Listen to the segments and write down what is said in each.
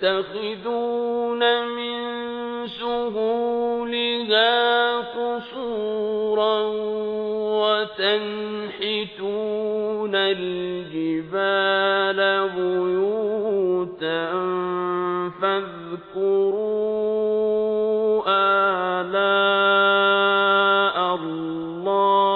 تتخذون من سهولها قصورا وتنحتون الجبال بيوتا فاذكروا آلاء الله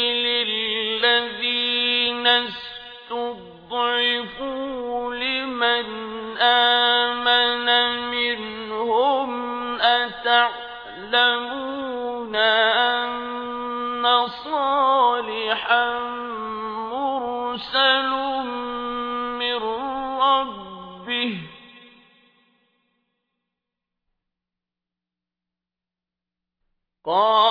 استضعفوا لمن آمن منهم أتعلمون أن صالحا مرسل من ربه قالوا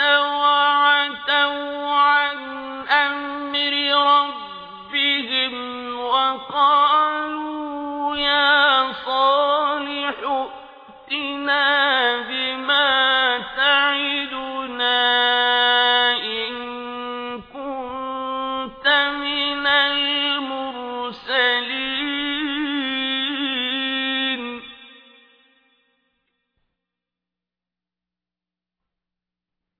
وعتوا عن أمر ربهم وقالوا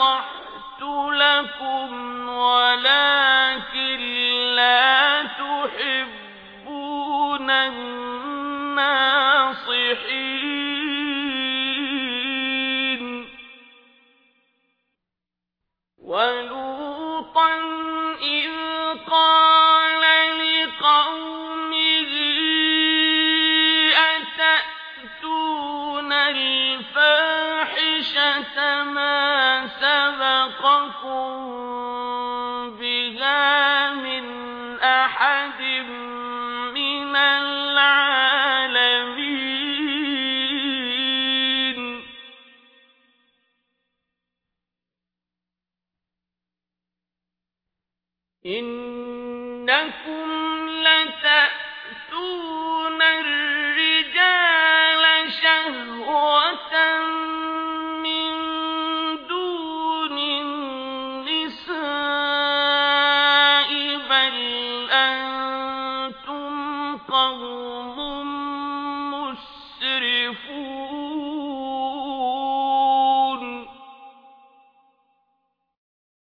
ونصحت لكم ولكن لا تحبون الناصحين. ولوطا قال لقومه أتأتون الفاحشة ما بها من أحد من العالمين إنكم لتأتون قَوْمٌ